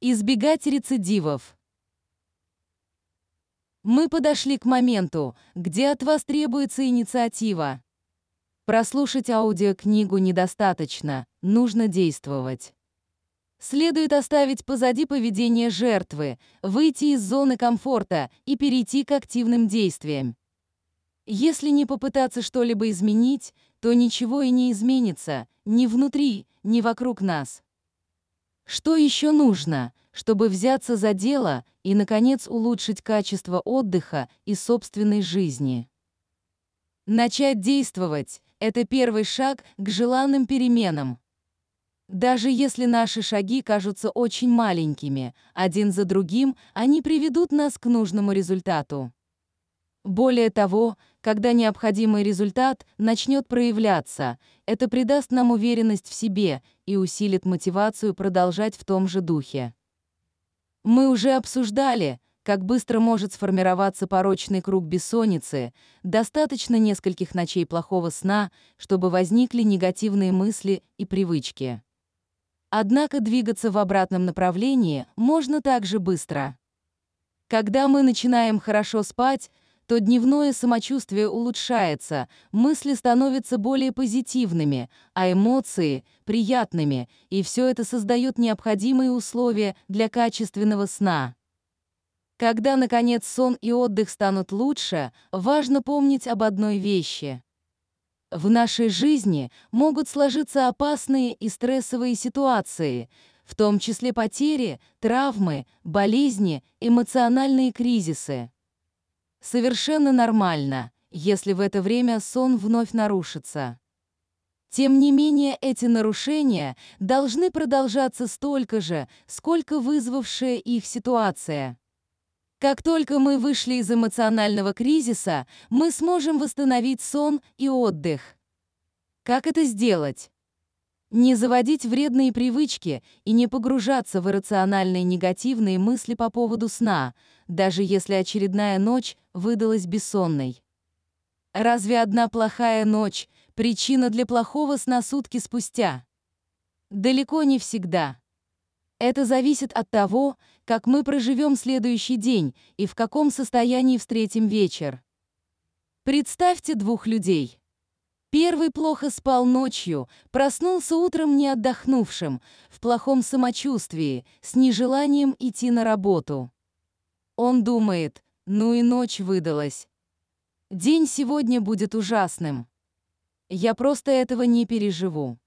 Избегать рецидивов. Мы подошли к моменту, где от вас требуется инициатива. Прослушать аудиокнигу недостаточно, нужно действовать. Следует оставить позади поведение жертвы, выйти из зоны комфорта и перейти к активным действиям. Если не попытаться что-либо изменить, то ничего и не изменится, ни внутри, ни вокруг нас. Что еще нужно, чтобы взяться за дело и, наконец, улучшить качество отдыха и собственной жизни? Начать действовать — это первый шаг к желанным переменам. Даже если наши шаги кажутся очень маленькими, один за другим они приведут нас к нужному результату. Более того, когда необходимый результат начнет проявляться, это придаст нам уверенность в себе и усилит мотивацию продолжать в том же духе. Мы уже обсуждали, как быстро может сформироваться порочный круг бессонницы, достаточно нескольких ночей плохого сна, чтобы возникли негативные мысли и привычки. Однако двигаться в обратном направлении можно также быстро. Когда мы начинаем хорошо спать, то дневное самочувствие улучшается, мысли становятся более позитивными, а эмоции — приятными, и все это создает необходимые условия для качественного сна. Когда, наконец, сон и отдых станут лучше, важно помнить об одной вещи. В нашей жизни могут сложиться опасные и стрессовые ситуации, в том числе потери, травмы, болезни, эмоциональные кризисы. Совершенно нормально, если в это время сон вновь нарушится. Тем не менее, эти нарушения должны продолжаться столько же, сколько вызвавшая их ситуация. Как только мы вышли из эмоционального кризиса, мы сможем восстановить сон и отдых. Как это сделать? Не заводить вредные привычки и не погружаться в иррациональные негативные мысли по поводу сна, даже если очередная ночь выдалась бессонной. Разве одна плохая ночь — причина для плохого сна сутки спустя? Далеко не всегда. Это зависит от того, как мы проживем следующий день и в каком состоянии встретим вечер. Представьте двух людей. Первый плохо спал ночью, проснулся утром не отдохнувшим, в плохом самочувствии, с нежеланием идти на работу. Он думает, ну и ночь выдалась. День сегодня будет ужасным. Я просто этого не переживу.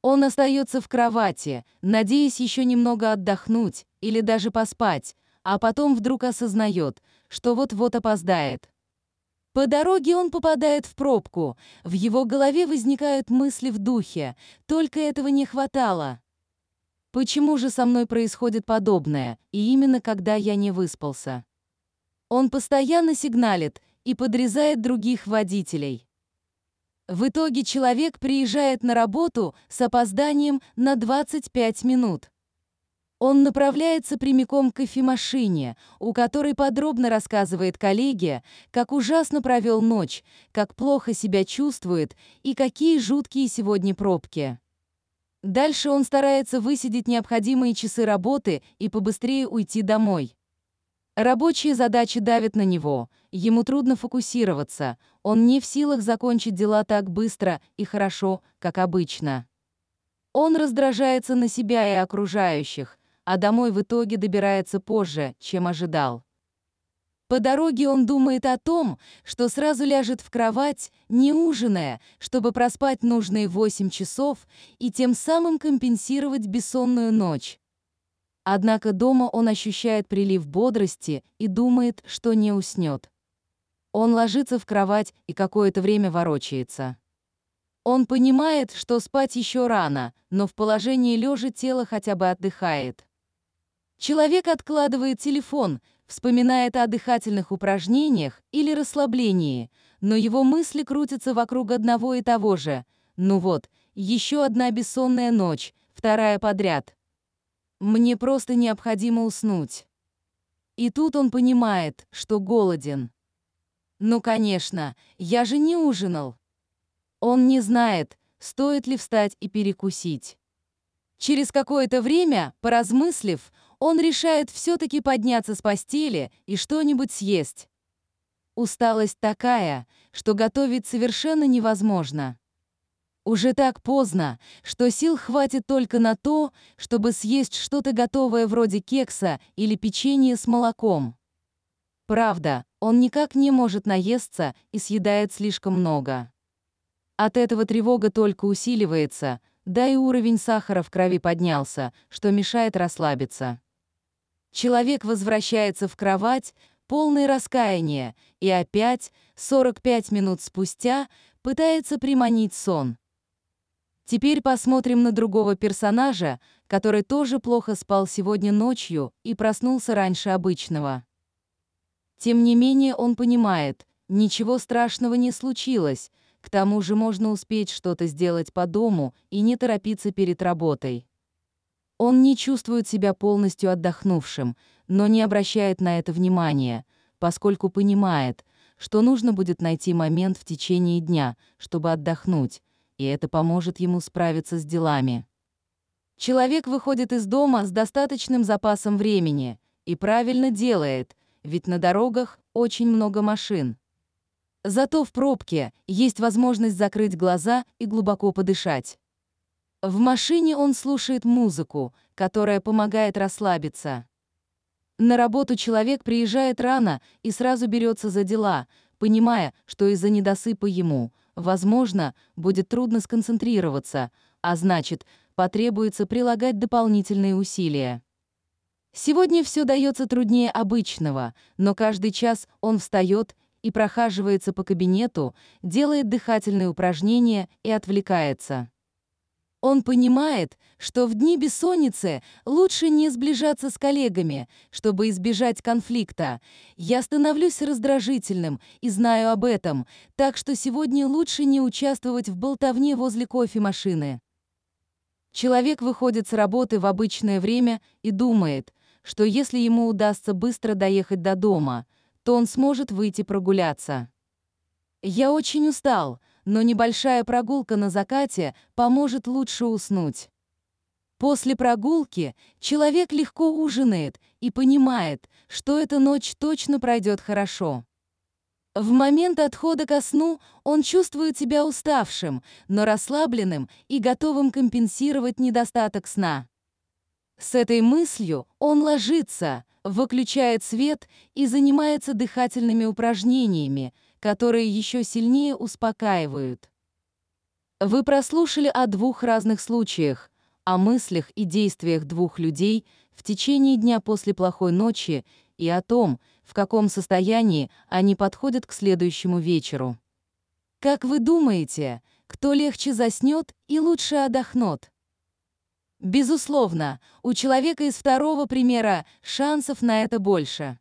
Он остается в кровати, надеясь еще немного отдохнуть или даже поспать, а потом вдруг осознает, что вот-вот опоздает. По дороге он попадает в пробку. В его голове возникают мысли в духе. Только этого не хватало. Почему же со мной происходит подобное, и именно когда я не выспался? Он постоянно сигналит и подрезает других водителей. В итоге человек приезжает на работу с опозданием на 25 минут. Он направляется прямиком к кофемашине, у которой подробно рассказывает коллеге, как ужасно провел ночь, как плохо себя чувствует и какие жуткие сегодня пробки. Дальше он старается высидеть необходимые часы работы и побыстрее уйти домой. Рабочие задачи давят на него, ему трудно фокусироваться, он не в силах закончить дела так быстро и хорошо, как обычно. Он раздражается на себя и окружающих, а домой в итоге добирается позже, чем ожидал. По дороге он думает о том, что сразу ляжет в кровать, не ужиная, чтобы проспать нужные 8 часов и тем самым компенсировать бессонную ночь. Однако дома он ощущает прилив бодрости и думает, что не уснет. Он ложится в кровать и какое-то время ворочается. Он понимает, что спать еще рано, но в положении лежа тело хотя бы отдыхает. Человек откладывает телефон, вспоминает о дыхательных упражнениях или расслаблении, но его мысли крутятся вокруг одного и того же. Ну вот, еще одна бессонная ночь, вторая подряд. Мне просто необходимо уснуть. И тут он понимает, что голоден. Ну, конечно, я же не ужинал. Он не знает, стоит ли встать и перекусить. Через какое-то время, поразмыслив, он решает все-таки подняться с постели и что-нибудь съесть. Усталость такая, что готовить совершенно невозможно. Уже так поздно, что сил хватит только на то, чтобы съесть что-то готовое вроде кекса или печенье с молоком. Правда, он никак не может наесться и съедает слишком много. От этого тревога только усиливается, да и уровень сахара в крови поднялся, что мешает расслабиться. Человек возвращается в кровать, полный раскаяния, и опять, 45 минут спустя, пытается приманить сон. Теперь посмотрим на другого персонажа, который тоже плохо спал сегодня ночью и проснулся раньше обычного. Тем не менее он понимает, ничего страшного не случилось, к тому же можно успеть что-то сделать по дому и не торопиться перед работой. Он не чувствует себя полностью отдохнувшим, но не обращает на это внимания, поскольку понимает, что нужно будет найти момент в течение дня, чтобы отдохнуть, и это поможет ему справиться с делами. Человек выходит из дома с достаточным запасом времени и правильно делает, ведь на дорогах очень много машин. Зато в пробке есть возможность закрыть глаза и глубоко подышать. В машине он слушает музыку, которая помогает расслабиться. На работу человек приезжает рано и сразу берется за дела, понимая, что из-за недосыпа ему, возможно, будет трудно сконцентрироваться, а значит, потребуется прилагать дополнительные усилия. Сегодня все дается труднее обычного, но каждый час он встает и прохаживается по кабинету, делает дыхательные упражнения и отвлекается. Он понимает, что в дни бессонницы лучше не сближаться с коллегами, чтобы избежать конфликта. Я становлюсь раздражительным и знаю об этом, так что сегодня лучше не участвовать в болтовне возле кофемашины. Человек выходит с работы в обычное время и думает, что если ему удастся быстро доехать до дома – то он сможет выйти прогуляться. Я очень устал, но небольшая прогулка на закате поможет лучше уснуть. После прогулки человек легко ужинает и понимает, что эта ночь точно пройдет хорошо. В момент отхода ко сну он чувствует себя уставшим, но расслабленным и готовым компенсировать недостаток сна. С этой мыслью он ложится, выключает свет и занимается дыхательными упражнениями, которые еще сильнее успокаивают. Вы прослушали о двух разных случаях, о мыслях и действиях двух людей в течение дня после плохой ночи и о том, в каком состоянии они подходят к следующему вечеру. Как вы думаете, кто легче заснет и лучше отдохнет? Безусловно, у человека из второго примера шансов на это больше.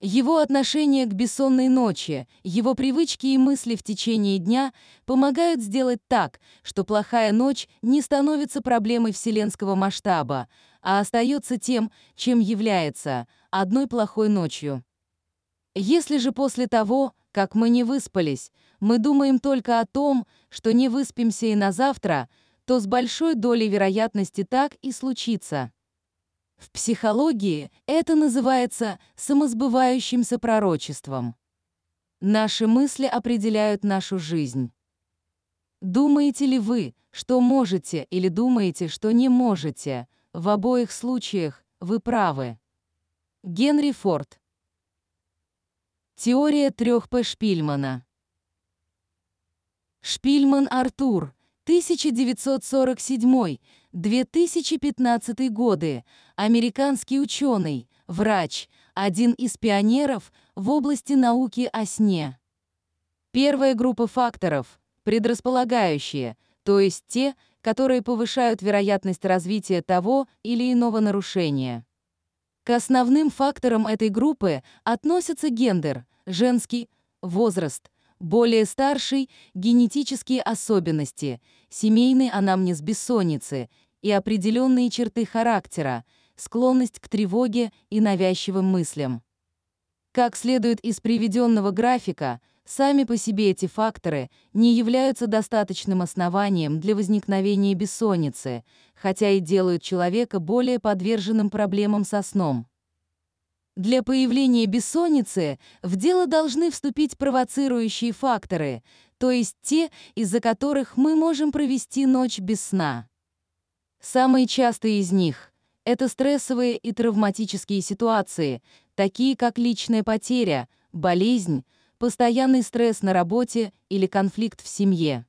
Его отношение к бессонной ночи, его привычки и мысли в течение дня помогают сделать так, что плохая ночь не становится проблемой вселенского масштаба, а остается тем, чем является, одной плохой ночью. Если же после того, как мы не выспались, мы думаем только о том, что не выспимся и на завтра – то с большой долей вероятности так и случится. В психологии это называется самосбывающимся пророчеством. Наши мысли определяют нашу жизнь. Думаете ли вы, что можете или думаете, что не можете? В обоих случаях вы правы. Генри Форд. Теория 3П Шпильмана. Шпильман Артур, 1947-2015 годы, американский ученый, врач, один из пионеров в области науки о сне. Первая группа факторов, предрасполагающие, то есть те, которые повышают вероятность развития того или иного нарушения. К основным факторам этой группы относятся гендер, женский, возраст, более старший – генетические особенности, семейный анамнез бессонницы и определенные черты характера, склонность к тревоге и навязчивым мыслям. Как следует из приведенного графика, сами по себе эти факторы не являются достаточным основанием для возникновения бессонницы, хотя и делают человека более подверженным проблемам со сном. Для появления бессонницы в дело должны вступить провоцирующие факторы, то есть те, из-за которых мы можем провести ночь без сна. Самые частые из них — это стрессовые и травматические ситуации, такие как личная потеря, болезнь, постоянный стресс на работе или конфликт в семье.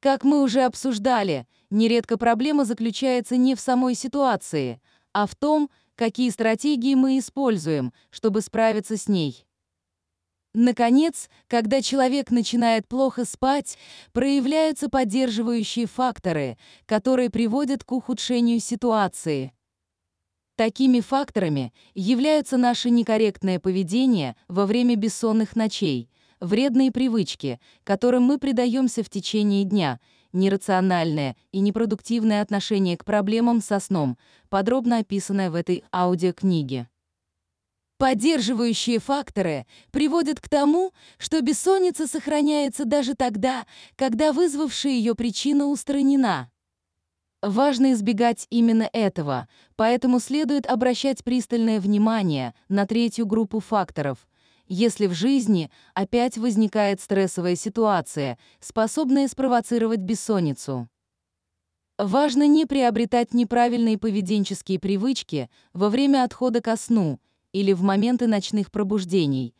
Как мы уже обсуждали, нередко проблема заключается не в самой ситуации, а в том, какие стратегии мы используем, чтобы справиться с ней. Наконец, когда человек начинает плохо спать, проявляются поддерживающие факторы, которые приводят к ухудшению ситуации. Такими факторами являются наше некорректное поведение во время бессонных ночей, вредные привычки, которым мы предаемся в течение дня – нерациональное и непродуктивное отношение к проблемам со сном, подробно описанное в этой аудиокниге. Поддерживающие факторы приводят к тому, что бессонница сохраняется даже тогда, когда вызвавшая ее причина устранена. Важно избегать именно этого, поэтому следует обращать пристальное внимание на третью группу факторов, если в жизни опять возникает стрессовая ситуация, способная спровоцировать бессонницу. Важно не приобретать неправильные поведенческие привычки во время отхода ко сну или в моменты ночных пробуждений.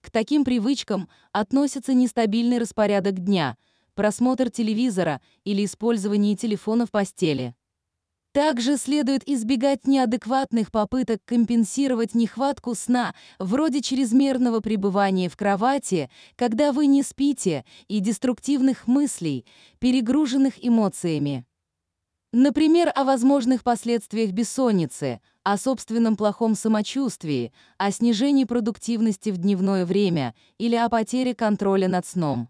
К таким привычкам относятся нестабильный распорядок дня, просмотр телевизора или использование телефона в постели. Также следует избегать неадекватных попыток компенсировать нехватку сна, вроде чрезмерного пребывания в кровати, когда вы не спите, и деструктивных мыслей, перегруженных эмоциями. Например, о возможных последствиях бессонницы, о собственном плохом самочувствии, о снижении продуктивности в дневное время или о потере контроля над сном.